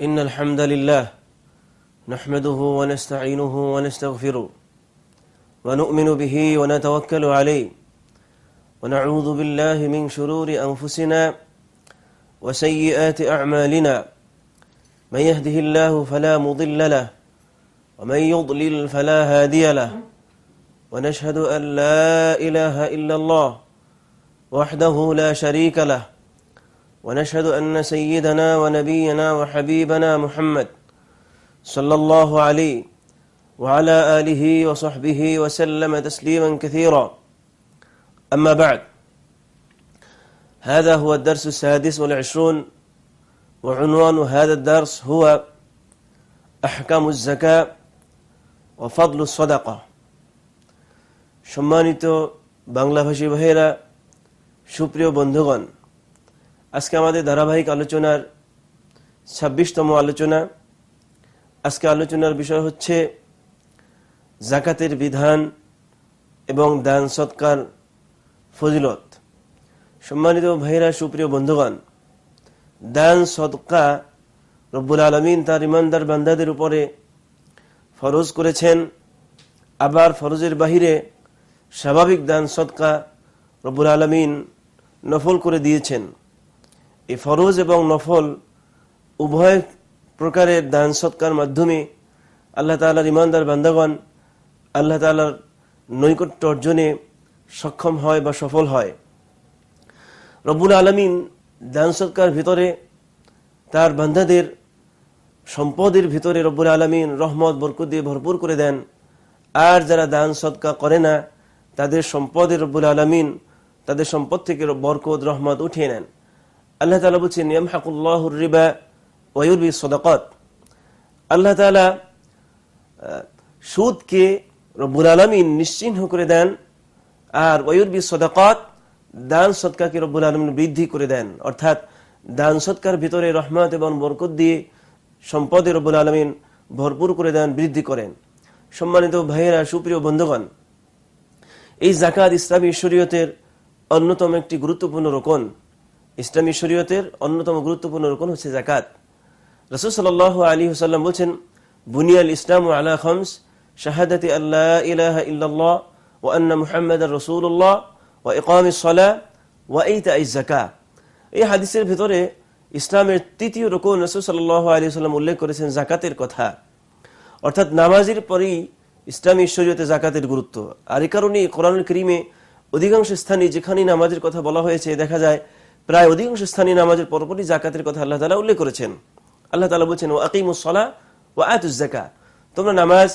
إن الحمد لله نحمده ونستعينه ونستغفره ونؤمن به ونتوكل عليه ونعوذ بالله من شرور أنفسنا وسيئات أعمالنا من يهده الله فلا مضل له ومن يضلل فلا هادي له ونشهد أن لا إله إلا الله وحده لا شريك له ونشهد أن سيدنا ونبينا وحبيبنا محمد صلى الله عليه وعلى آله وصحبه وسلم تسليما كثيرا أما بعد هذا هو الدرس السادس والعشرون وعنوان هذا الدرس هو أحكام الزكاة وفضل الصدقة সম্মানিত বাংলাভাষী ভাইয়েরা সুপ্রিয় বন্ধুগণ আজকে আমাদের ধারাবাহিক আলোচনার ছাব্বিশতম আলোচনা। আজকে আলোচনার বিষয় হচ্ছে জাকাতের বিধান এবং দান সৎকার ফজিলত। সম্মানিত ভাইরা সুপ্রিয় বন্ধুগণ, দান সদকা রব্বুল আলমিন তার ইমানদার বান্দাদের উপরে ফরজ করেছেন। আবার ফরজের বাহিরে স্বাভাবিক দান সদকা রব্বুল আলমিন নফল করে দিয়েছেন। এই ফরজ এবং নফল উভয় প্রকারের দান সৎকার মাধ্যমে আল্লাহ তালার ইমানদার বান্দাগণ আল্লাহ তালার নৈকট্য অর্জনে সক্ষম হয় বা সফল হয়। রব্বুল আলমিন দান সৎকার ভিতরে তার বান্ধাদের সম্পদের ভিতরে রব্বুল আলমিন রহমত, বরকত দিয়ে ভরপুর করে দেন। আর যারা দান সৎকা করে না, তাদের সম্পদের রব্বুল আলমিন তাদের সম্পদ থেকে বরকত, রহমত উঠিয়ে নেন। আল্লাহ তালা বলছেন ইয়ামহাকুল্লাহুর রিবা ওয়ুরবি সদাকত। আল্লাহ তালা সুদকে রব্বুল আলমিন নিশ্চিহ্ন করে দেন আর ওয়ুরবি সদাকত, দান সৎকাকে রব্বুল আলমিন বৃদ্ধি করে দেন। অর্থাৎ দান সৎকার ভিতরে রহমত এবং বরকত দিয়ে সম্পদে রব্বুল আলমিন ভরপুর করে দেন, বৃদ্ধি করেন। সম্মানিত ভাইয়েরা, সুপ্রিয় বন্ধুগণ, এই জাকাত ইসলামী শরীয়তের অন্যতম একটি গুরুত্বপূর্ণ রোকন। ইসলামী শরীয়তের অন্যতম গুরুত্বপূর্ণ রোকন হচ্ছে জাকাত রসুল সাল আলী হুসাল্লাম বলছেন, বুনিয়াল ইসলাম আলা খমস, শাহাদাতি আল্লাহ ইলাহ ইল্লাল্লাহ ও আন্না মুহাম্মদ রসুল্লাহ ও ইকাম সলা ও এইতা জাকা এই হাদিসের ভিতরে ইসলামের তৃতীয় রোকন রসুল সাল্লাহ আলী সাল্লাম উল্লেখ করেছেন জাকাতের কথা। অর্থাৎ নামাজের পরেই ইসলামী শরীয়তে জাকাতের গুরুত্ব। আর এই কারণেই কোরআনুল করিমে অধিকাংশ স্থানে যেখানেই নামাজের কথা বলা হয়েছে, দেখা যায় প্রায় অধিকাংশ স্থানীয় নামাজের পরপরই জাকাতের কথা আল্লাহ তালা উল্লেখ করেছেন। আল্লাহ তালা বলছেন ও আকিমুসলা ও আয়াতুজাকা তোমরা নামাজ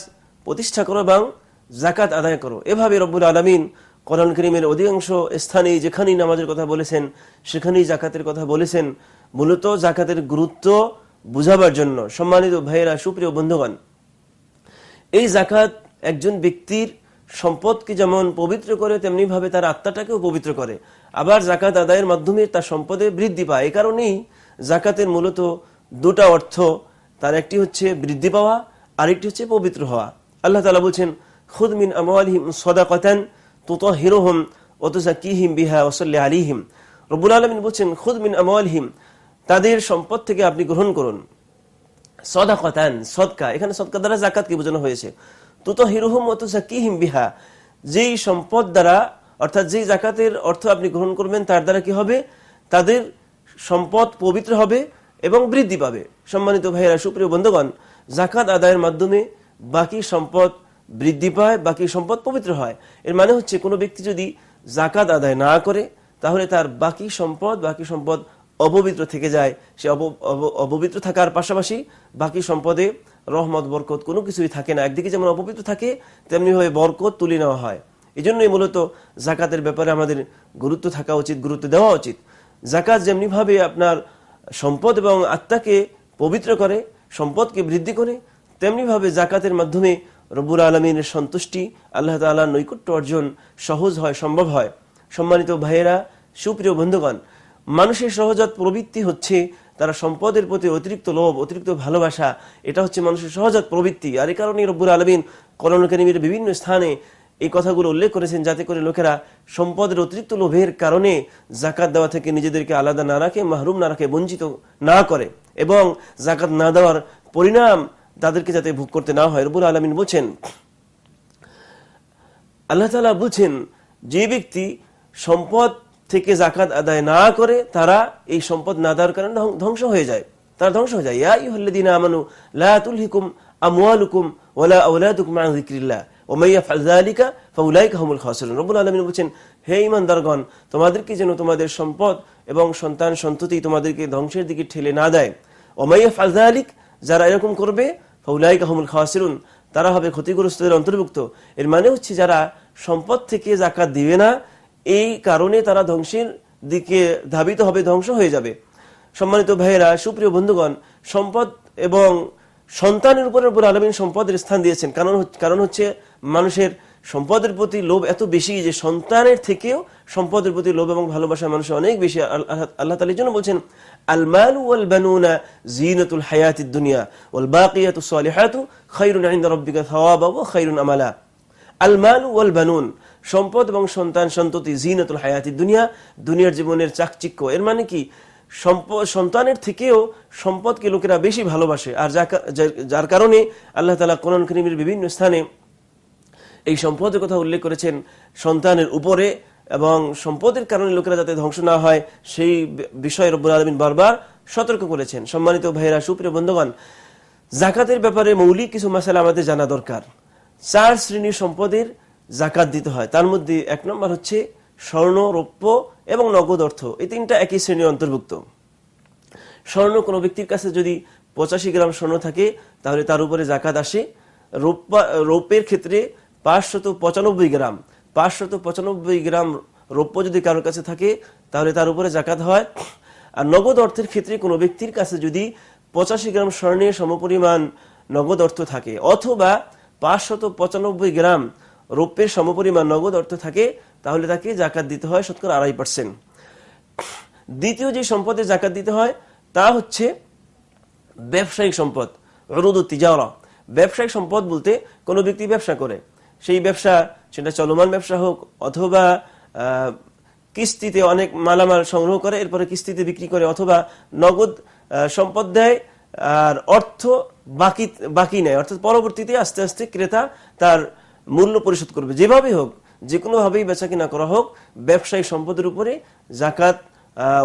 প্রতিষ্ঠা করো এবং জাকাত আদায় করো। এভাবে রব্বুল আলমিন কোরআন করিমের অধিকাংশ স্থানে যেখানেই নামাজের কথা বলেছেন, সেখানেই জাকাতের কথা বলেছেন, মূলত জাকাতের গুরুত্ব বুঝাবার জন্য। সম্মানিত ভাইয়েরা, সুপ্রিয় বন্ধুগণ, এই জাকাত একজন ব্যক্তির সম্পদকে যেমন পবিত্র করে তেমনি ভাবে তার আত্মাটাকেও পবিত্র করে। আবার জাকাত আদায়ের মাধ্যমে তার সম্পদে বৃদ্ধি পায়। এ কারণেই জাকাতের মূলত দুটা অর্থ। তার একটি হচ্ছে বৃদ্ধি পাওয়া, আরেকটি হচ্ছে পবিত্র হওয়া। আল্লাহ তালা বলছেন খুদমিন আমহিম সদা কথান তুত হিরোহম অতসা কিহিম বিহা ওসল্লা আলিহিম রবুল আলমিন বলছেন খুদমিন আমহিম তাদের সম্পদ থেকে আপনি গ্রহণ করুন। সদা কথান সদকা। এখানে সদকা দ্বারা জাকাতকে বোঝানো হয়েছে। তুত হিরুহুম অতসা কিহিম বিহা। যেই সম্পদ দ্বারা, অর্থাৎ যেই জাকাতের অর্থ আপনি গ্রহণ করবেন, তার দ্বারা কি হবে? তাদের সম্পদ পবিত্র হবে এবং বৃদ্ধি পাবে। সম্মানিত ভাইয়েরা, সুপ্রিয় বন্ধুগণ, জাকাত আদায়ের মাধ্যমে বাকি সম্পদ বৃদ্ধি পায়, বাকি সম্পদ পবিত্র হয়। এর মানে হচ্ছে কোনো ব্যক্তি যদি জাকাত আদায় না করে, তাহলে তার বাকি সম্পদ বাকি সম্পদ অপবিত্র থেকে যায়, সে অপবিত্র থাকার পাশাপাশি বাকি সম্পদে রহমত, বরকত কোনো কিছুই থাকে না। একদিকে যেমন অপবিত্র থাকে তেমনি ভাবে বরকত তুলে নেওয়া হয়। এই জন্যই মূলত জাকাতের ব্যাপারে আমাদের গুরুত্ব থাকা উচিত, গুরুত্ব দেওয়া উচিত। জাকাত যেমনি ভাবে আপনার সম্পদ এবং আত্মাকে পবিত্র করে, সম্পদকে বৃদ্ধি করে, তেমনিভাবে জাকাতের মাধ্যমে রব্বুর আলমিনের সন্তুষ্টি, আল্লাহ তাল্লাহ নৈকট্য অর্জন সহজ হয়, সম্ভব হয়। সম্মানিত ভাইয়েরা, সুপ্রিয় বন্ধুগণ মানুষের সহজাত প্রবৃত্তি হচ্ছে তারা সম্পদের প্রতি অতিরিক্ত লোভ, অতিরিক্ত ভালোবাসা, এটা হচ্ছে মানুষের সহজাত প্রবৃত্তি। আর এই কারণে রব্বুর আলমিন করণ বিভিন্ন স্থানে এই কথাগুলো উল্লেখ করেছেন, যাতে করে লোকেরা সম্পদের অতিরিক্ত লোভের কারণে জাকাত দেওয়া থেকে নিজেদেরকে আলাদা না রাখে, মাহরুম না রাখে, বঞ্চিত না করে এবং জাকাত না দেওয়ার পরিণাম তাদেরকে যাতে ভোগ করতে না হয়। রবুল আলমিন বলছেন, আল্লাহ তালা বলছেন, যে ব্যক্তি সম্পদ থেকে জাকাত আদায় না করে তারা এই সম্পদ না দেওয়ার কারণে ধ্বংস হয়ে যায়। তার ধ্বংস হয়ে যায়। ইয়া আমানু, লা তুলহিকুম আমওয়ালুকুম ওয়ালা আওলাদুকুম আন যিকরিল্লাহ। বলছেন, হে ইমানদারগণ তোমাদেরকে যেন তোমাদের সম্পদ এবং সন্তান সন্ততি তোমাদেরকে ধ্বংসের দিকে ঠেলে না দেয়। ওমাইয়া যারা এরকম করবে তারা হবে ক্ষতিগ্রস্তদের অন্তর্ভুক্ত। এর মানে হচ্ছে যারা সম্পদ থেকে জাকাত দিবে না এই কারণে তারা ধ্বংসের দিকে ধাবিত হবে, ধ্বংস হয়ে যাবে। সম্মানিত ভাইয়েরা, সুপ্রিয় বন্ধুগণ, সম্পদ এবং সন্তানের উপর উপর আলমিন সম্পদের স্থান দিয়েছেন। কারণ কারণ হচ্ছে মানুষের সম্পদের প্রতি লোভ এত বেশি যে সন্তানের থেকেও সম্পদের প্রতি লোভ এবং ভালোবাসা মানুষের অনেক বেশি। আল্লাহ তালির জন্য বলছেন, আলমাল ওয়াল দুনিয়া ওয়াল বাকিয়াতু সালিহাতু খায়রুন ইনদা আমালা। আলমাল ওয়াল বানুন সম্পদ এবং সন্তান সন্ততি, জিনাতুল হায়াতি দুনিয়া, দুনিয়ার জীবনের চাকচিক্য। এর মানে কি? সন্তানের থেকেও সম্পদকে লোকেরা বেশি ভালোবাসে। আর যার কারণে আল্লাহ তালা কোরআন করিমের বিভিন্ন স্থানে এই সম্পদের কথা উল্লেখ করেছেন, সন্তানের উপরে এবং সম্পদের কারণে লোকেরা যাতে ধ্বংস না হয়, সেই বিষয়ে রব্বুল আলমিন বারবার সতর্ক করেছেন। সম্মানিত ভাইয়েরা, সুপ্রিয় বন্ধুগণ, জাকাতের ব্যাপারে মৌলিক কিছু মশালা আমাদের জানা দরকার। চার শ্রেণির সম্পদের জাকাত দিতে হয়। তার মধ্যে এক নম্বর হচ্ছে স্বর্ণ, রৌপ্য এবং নগদ অর্থ। এই তিনটা একই শ্রেণির অন্তর্ভুক্ত। স্বর্ণ কোনো ব্যক্তির কাছে যদি পঁচাশি গ্রাম স্বর্ণ থাকে, তাহলে তার উপরে জাকাত আসে। রৌপ্যের ক্ষেত্রে পাঁচশত পঁচানব্বই গ্রাম। পাঁচশত পঁচানব্বই গ্রাম রৌপ্য যদি কারোর কাছে থাকে, তাহলে তার উপরে জাকাত হয়। আর নগদ অর্থের ক্ষেত্রে কোনো ব্যক্তির কাছে যদি পঁচাশি গ্রাম স্বর্ণের সমপরিমাণ নগদ অর্থ থাকে, অথবা পাঁচশত পঁচানব্বই গ্রাম রৌপ্যের সমপরিমাণ নগদ অর্থ থাকে, তাহলে তাকে জাকাত দিতে হয় শতকরা আড়াই পার্সেন্ট দ্বিতীয় যে সম্পদে জাকাত দিতে হয়, তা হচ্ছে ব্যবসায়িক সম্পদ রুদ তিজাওয়া ব্যবসায়িক সম্পদ বলতে কোনো ব্যক্তি ব্যবসা করে। সেই ব্যবসা, সেটা চলমান ব্যবসা হোক, অথবা কিস্তিতে অনেক মালামাল সংগ্রহ করে, এরপরে কিস্তিতে বিক্রি করে, অথবা নগদ সম্পদ দেয় আর অর্থ বাকি বাকি নেয় অর্থাৎ পরবর্তীতে আস্তে আস্তে ক্রেতা তার মূল্য পরিশোধ করবে। যেভাবে হোক যে কোনোভাবেই বেচা কিনা করা হোক ব্যবসায়িক সম্পদের উপরে জাকাত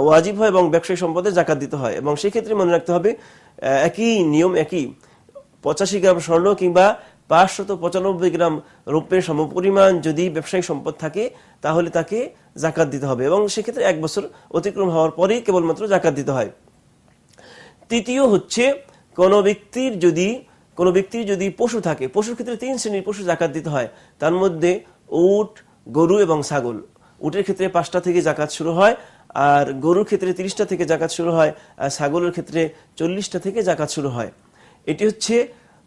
ওয়াজিব হয় এবং ব্যবসায়িক সম্পদে জাকাত দিতে হয়। এবং সেক্ষেত্রে মনে রাখতে হবে একই নিয়ম, একই পঁচাশি গ্রাম স্বর্ণ কিংবা পাঁচশত পঁচানব্বই গ্রাম রৌপ্যের সমপরিমাণ যদি ব্যবসায়িক সম্পদ থাকে, তাহলে তাকে জাকাত দিতে হবে। এবং সেক্ষেত্রে এক বছর অতিক্রম হওয়ার পরেই কেবলমাত্র জাকাত দিতে হয়। তৃতীয় হচ্ছে, কোন ব্যক্তির যদি, কোন ব্যক্তির যদি পশু থাকে, পশুর ক্ষেত্রে তিন শ্রেণির পশু জাকাত দিতে হয়, তার মধ্যে উট, গরু এবং ছাগল। উটের ক্ষেত্রে পাঁচটা থেকে জাকাত শুরু হয়, আর গরুর ক্ষেত্রে তিরিশটা থেকে জাকাত শুরু হয়, আর ছাগলের ক্ষেত্রে চল্লিশটা থেকে জাকাত শুরু হয়। এটি হচ্ছে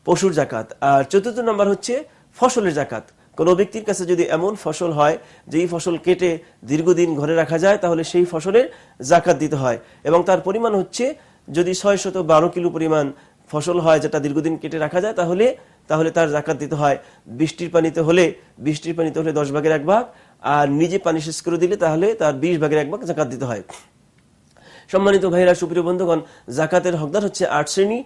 পশুর জাকাত। আর চতুর্থ নম্বর হচ্ছে ফসলের জাকাত। কোন ব্যক্তির কাছে যদি এমন ফসল হয়, যেই ফসল কেটে দীর্ঘদিন ঘরে রাখা যায়, তাহলে সেই ফসলের জাকাত দিতে হয়। এবং তার পরিমাণ হচ্ছে যদি ছয় শত বারো কিলো পরিমাণ ফসল হয় যেটা দীর্ঘদিন কেটে রাখা যায়, তাহলে তাহলে তার জাকাত দিতে হয়। বৃষ্টির পানিতে হলে, বৃষ্টির পানিতে হলে দশ ভাগের এক ভাগ, আর নিজে পানি শেষ করে দিলে তাহলে তার বিশ ভাগের এক ভাগ জাকাত দিতে হয়। সম্মানিত ভাইরা, সুপ্রিয় বন্ধুগণ, জাকাতের হকদার হচ্ছে আট শ্রেণি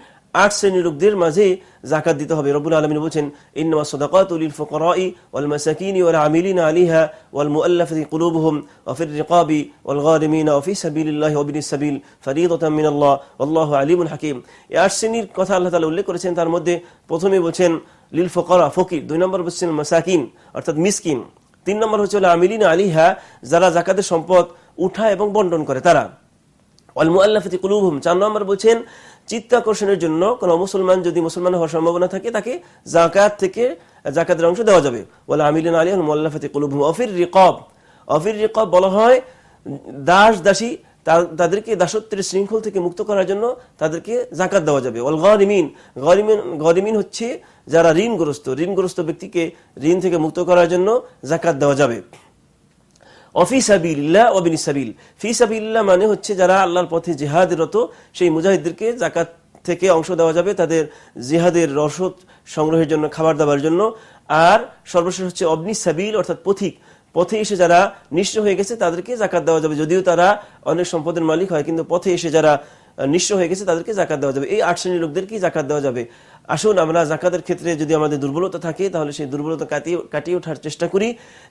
আট শ্রেণির লোকদের মাঝে জাকাত দিতে হবে। রবুল আলমিন বলছেন, ইন্নামা সদাকাত লিল ফুকারাই ওয়াল মাসাকিনি ওয়াল আমিলিনা আলিহা ওয়াল মুআল্লাফাতি কুলুবুহুম ওয়া ফির রিকাবি ওয়াল গারিমিনা ওয়া ফি সাবিলিল্লাহি ওয়া বিনিস সাবিল ফরিদাতাম মিনাল্লাহ ওয়াল্লাহু আলিমুন হাকীম। এই আট শ্রেণির কথা আল্লাহ তাআলা উল্লেখ করেছেন। তার মধ্যে প্রথমে বলেন লিল ফুকারা, ফকির। দুই নম্বর বলছেন, মাসাকিন, অর্থাৎ মিসকিন। তিন নম্বর হচ্ছে আমিলিনা আলিহা, যারা জাকাতের সম্পদ উঠা এবং বন্টন করে তারা। কুলুবুহুম। চার নম্বর বলছেন, চিত্তাকর্ষণের জন্য কোন মুসলমান যদি মুসলমান হওয়ার সম্ভাবনা থাকে, তাকে জাকাত থেকে জাকাতের অংশ দেওয়া যাবে। বলে আমিলিন আলী মোল্লাফাতে কলুবুম অফির রিকব অফির রিকব বলা হয় দাস দাসী তাদেরকে দাসত্বের শৃঙ্খল থেকে মুক্ত করার জন্য তাদেরকে জাকাত দেওয়া যাবে। অল গরিমিন গরিমিন হচ্ছে যারা ঋণগ্রস্ত। ঋণগ্রস্ত ব্যক্তিকে ঋণ থেকে মুক্ত করার জন্য জাকাত দেওয়া যাবে। মানে হচ্ছে যারা আল্লাহর পথে জেহাদরত, সেই মুজাহিদদেরকে জাকাত থেকে অংশ দেওয়া যাবে তাদের জিহাদের রসদ সংগ্রহের জন্য, খাবার দাবার জন্য। আর সর্বশেষ হচ্ছে অবনি সাবিল, অর্থাৎ পথিক। পথে এসে যারা নিঃস্ব হয়ে গেছে, তাদেরকে জাকাত দেওয়া যাবে। যদিও তারা অনেক সম্পদের মালিক হয়, কিন্তু পথে এসে যারা নিঃস্ব হয়ে গেছে, তাদেরকে জাকাত দেওয়া যাবে। এই আট শ্রেণির লোকদেরকেই জাকাত দেওয়া যাবে। আসুন, আমরা জাকাতের ক্ষেত্রে যদি আমাদের দুর্বলতা থাকে, তাহলে সেই দুর্বলতা কাটিয়ে ওঠার চেষ্টা করি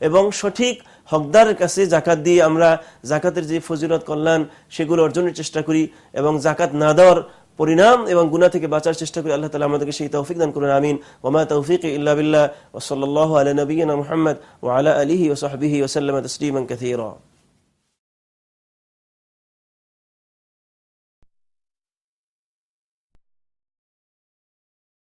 এবং সঠিক হকদারের কাছে জাকাত দিয়ে আমরা জাকাতের যে ফজিলত, কল্যাণ, সেগুলো অর্জনের চেষ্টা করি এবং জাকাত না দেওয়ার পরিণাম এবং গুণা থেকে বাঁচার চেষ্টা করি। আল্লাহ তালা আমাদেরকে সেই তৌফিক দান করুন, আমিন। ওমা তৌফিক ইল্লা বিল্লাহ। ওসল্লাহ আলা নবীনা মোহাম্মদ ও আলা আলিহি ওসহবিহি ওসাল্লাম তসলিমান কাথিরা